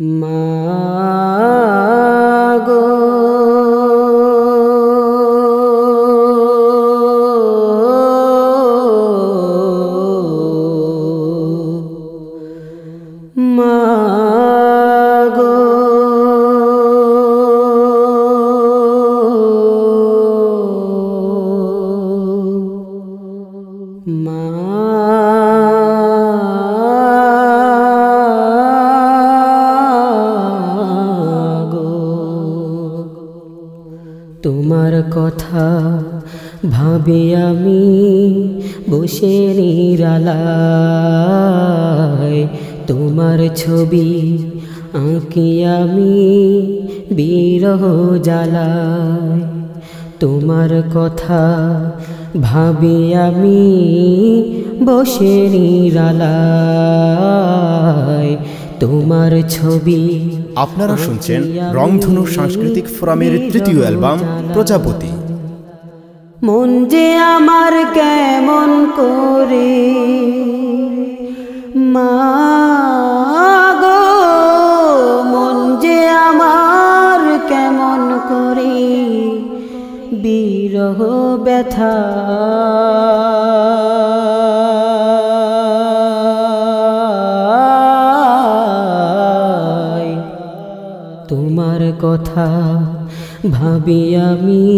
মাগো মাগো কথা ভাবি আমি বসে নিরালায়। তোমার ছবি আঁকি আমি বিরহ জ্বালায়। তোমার কথা ভাবি আমি বসে নিরালায়। তোমার ছবি আপনারা শুনছেন রংধনু সাংস্কৃতিক ফোরামের তৃতীয় অ্যালবাম প্রজাপতি। মন যে আমার কেমন করে মাগো মন যে আমার কেমন করে বিরহ ব্যথা। কথা ভাবি আমি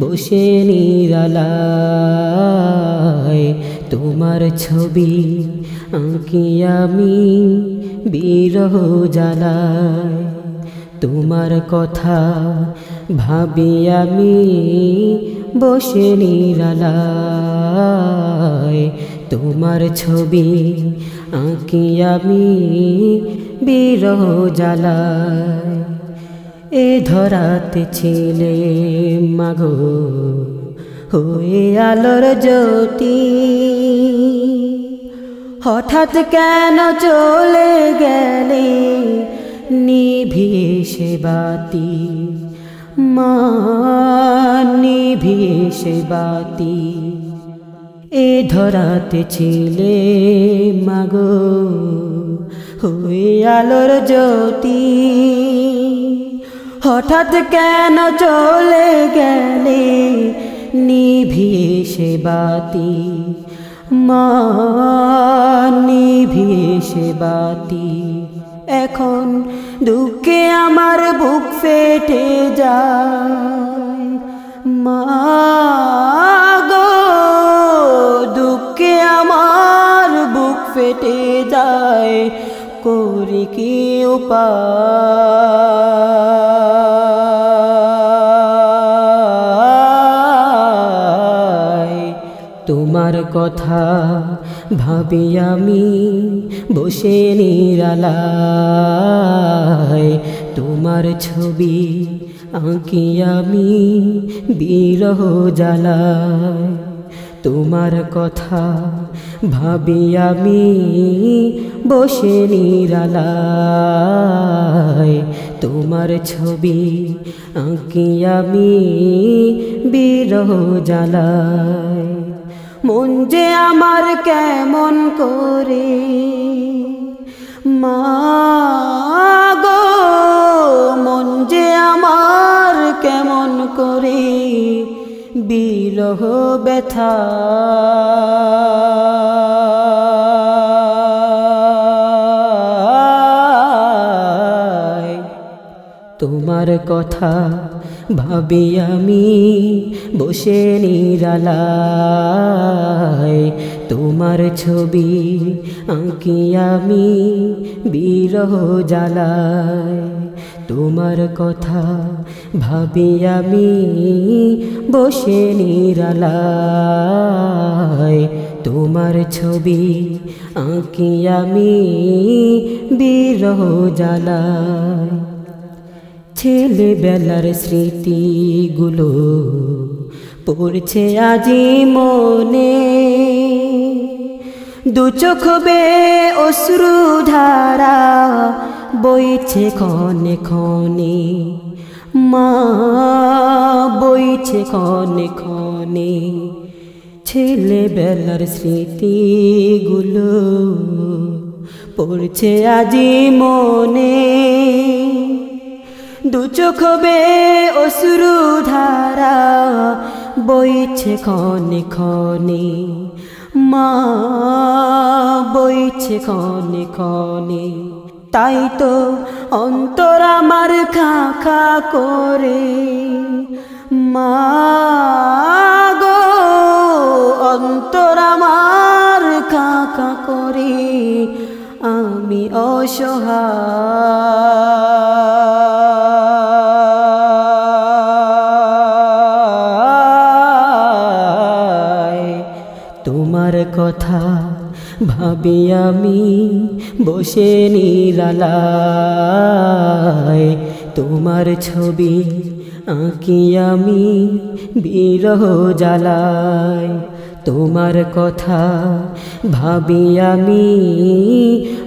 বসে নিরালায়। তোমার ছবি আঁকি আমি বিরহ জ্বালায়। তোমার কথা ভাবি আমি বসে নিরালায়। তোমার ছবি আঁকি আমি বিরহ জ্বালায়। এ ধরাতে ছিলে মাগো, হয়ে আলোর জ্যোতি। হঠাৎ কেন চলে গেলে নিভিয়ে বাতি? মা, নিভিয়ে বাতি। এ ধরাতে ছিলে মাগো, হয়ে আলোর জ্যোতি। হঠাৎ কেন চলে গেলে নিভিয়ে বাতি? মা বাতি। এখন দুঃখে আমার বুক ফেটে যায়। মা গো, দুঃখে আমার বুক ফেটে যায়। করি কি উপায়? তোমার কথা ভাবি আমি, বসে নিরালায়। তোমার ছবি আঁকি আমি বিরহ জ্বালায়। তোমার কথা ভাবি আমি, বসে নিরালায়। তোমার ছবি আঁকি আমি বিরহ জ্বালায়। মন যে আমার কেমন করে? মা গো, মন যে আমার কেমন করে? বিরহ ব্যথা। তোমার কথা ভাবি আমি বসে নিরালায়, তোমার ছবি আঁকি আমি বিরহ জ্বালায়, তোমার কথা ভাবি আমি বসে নিরালায়, তোমার ছবি আঁকি আমি বিরহ জ্বালায়। ছেলেবেলার স্মৃতিগুলো পড়ছে আজি মনে। দু চোখ বে অশ্রুধারা বইছে ক্ষণে ক্ষণে। মা বইছে ক্ষণে ক্ষণে ছেলেবেলার স্মৃতিগুলো পড়ছে আজি মনে। দু চোখ বে অসুরু ধারা বইছে ক্ষণে ক্ষণে। মা, বইছে ক্ষণে ক্ষণে। তাই তো অন্তর আমার খা খা করে। মা গো, অন্তর আমার খা খা করে। আমি অসহায় তোমার কথা ভাবি আমি বসে নিরালায়। তোমার ছবি আঁকি আমি বিরহ জ্বালায়। তোমার কথা ভাবি আমি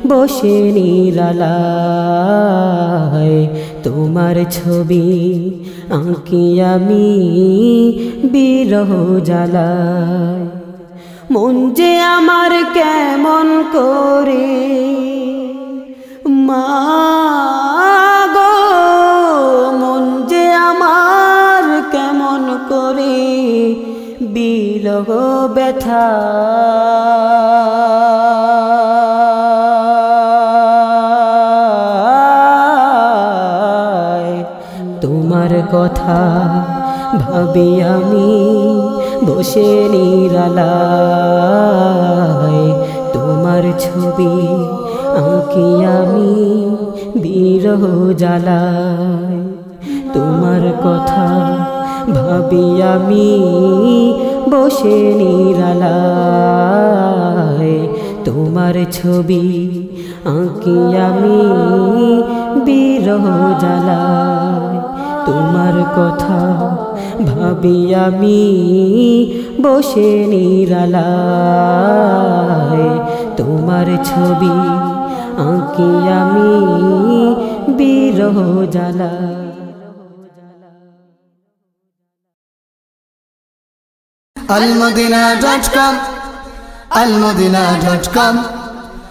বসে নিরালায়। তোমার ছবি আঁকি আমি বিরহ জ্বালায়। মন যে আমার কেমন করে? মা গো, মন যে আমার কেমন করে? বিলহ ব্যথা। তোমার কথা ভাবি আমি। বসে নিরালায় তোমার ছবি আঁকি আমি বিরহ জ্বালায়। তোমার কথা ভাবি আমি বসে নিরালায় তোমার ছবি আঁকি আমি বিরহ জ্বালায়। তোমার কথা ভাবি আমি বসে নিরালা তোমার ছবি আঁকি আমি বিরহ জ্বালা। almadina.com almadina.com